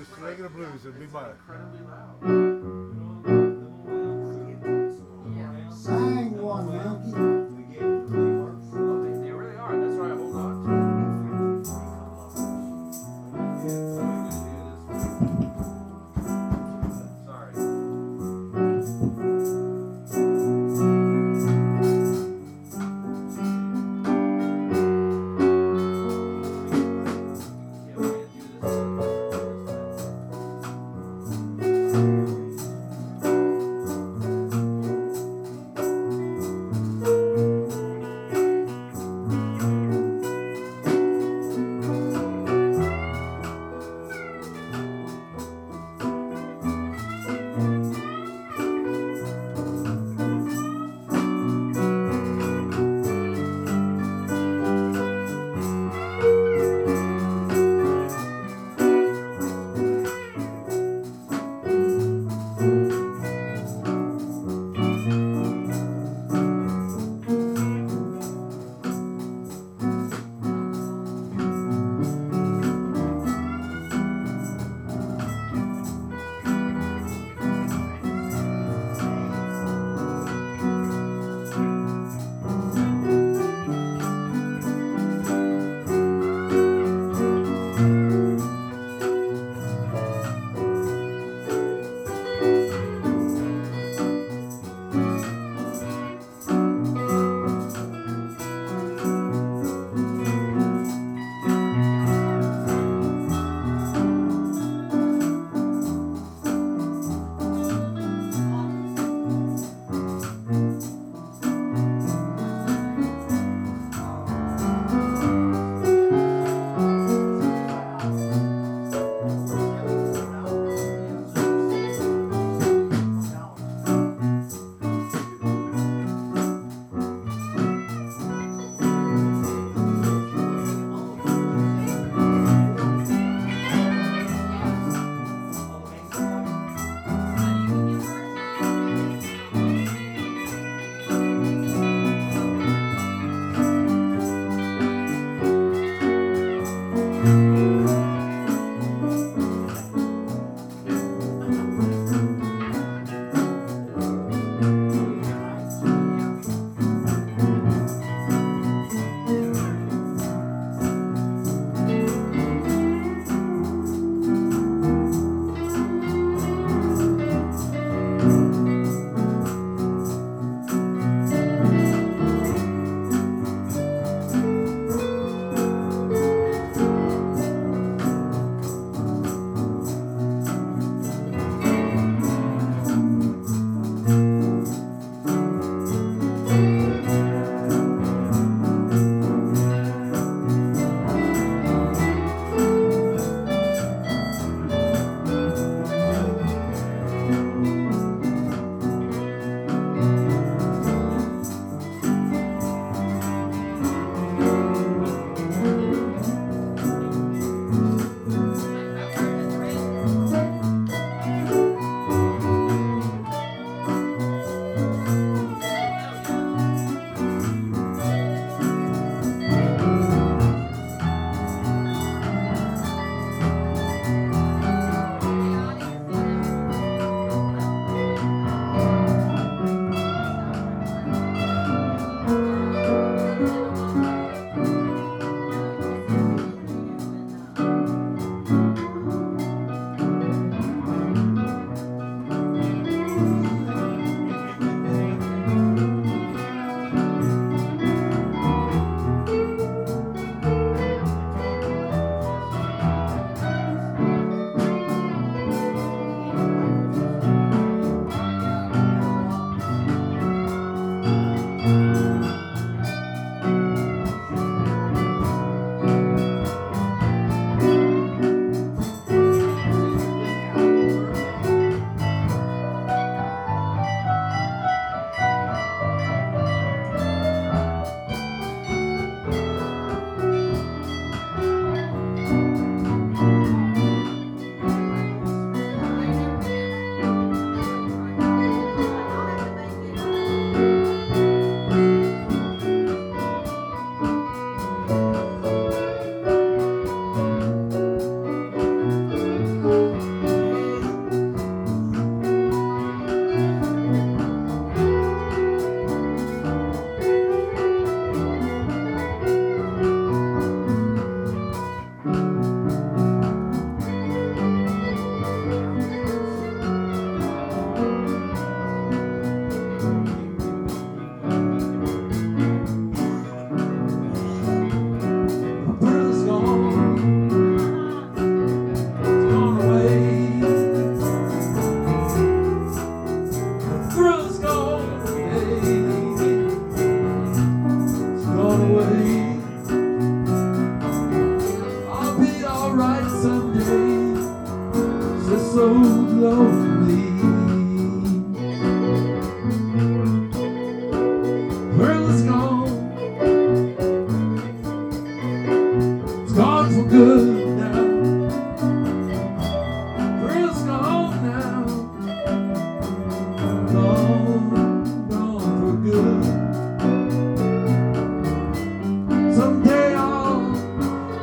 blues, regular blues, it'd be mine.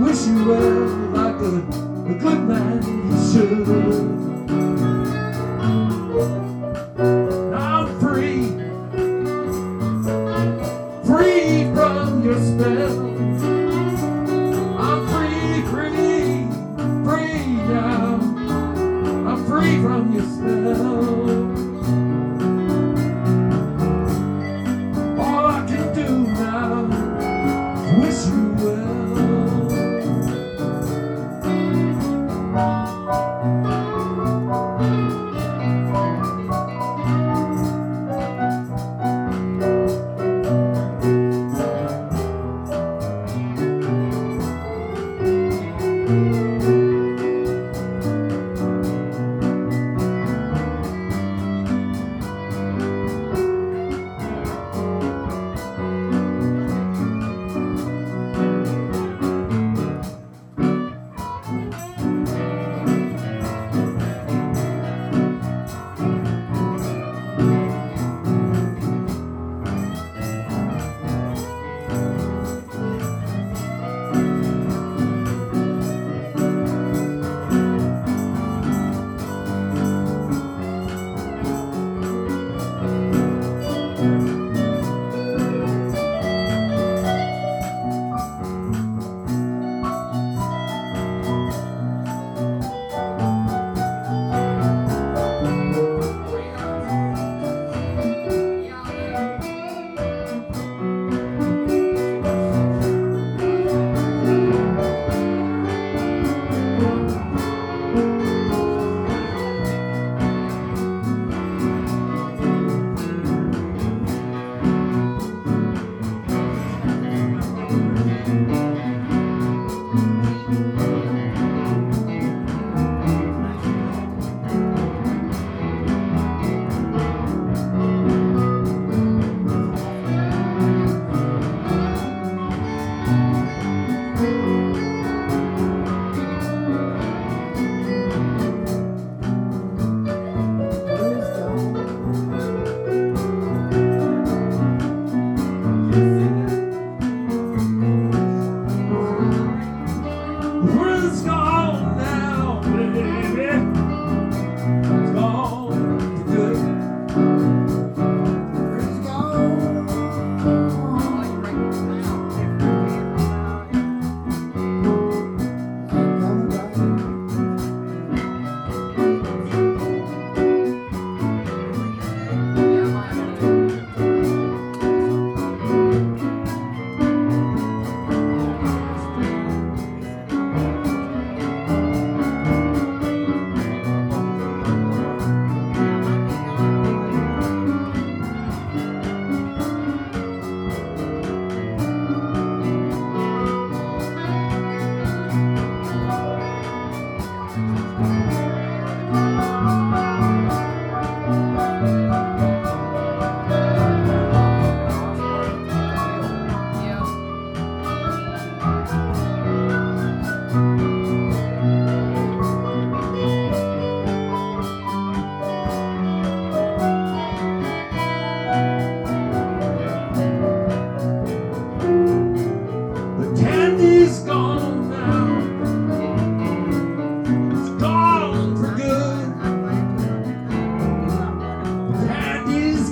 Wish you well like a, a good man should.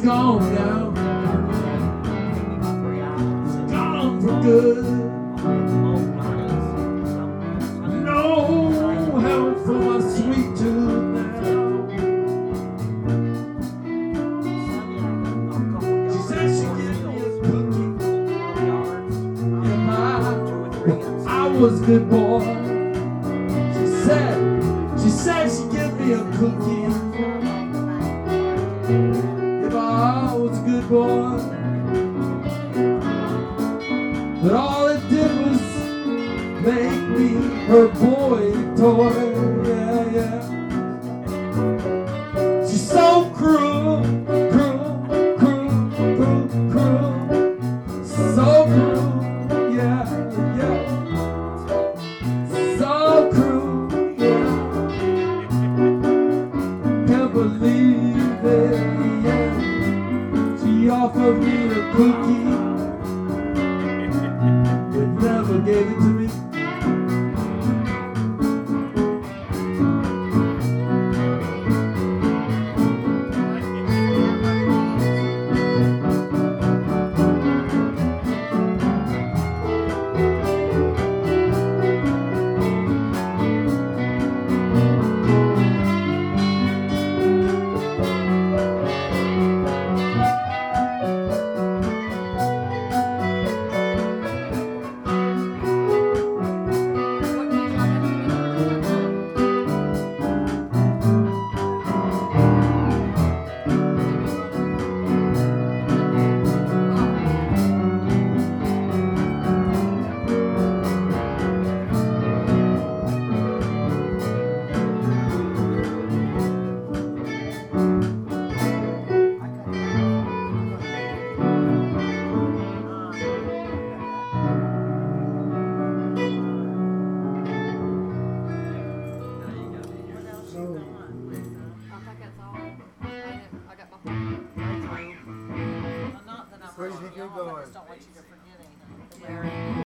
Gone now. It's gone for good. No help for my sweet tooth now. She said she gave me a cookie. I was good boy. She said, she said she gave me a cookie. But all it did was make me her boy toy,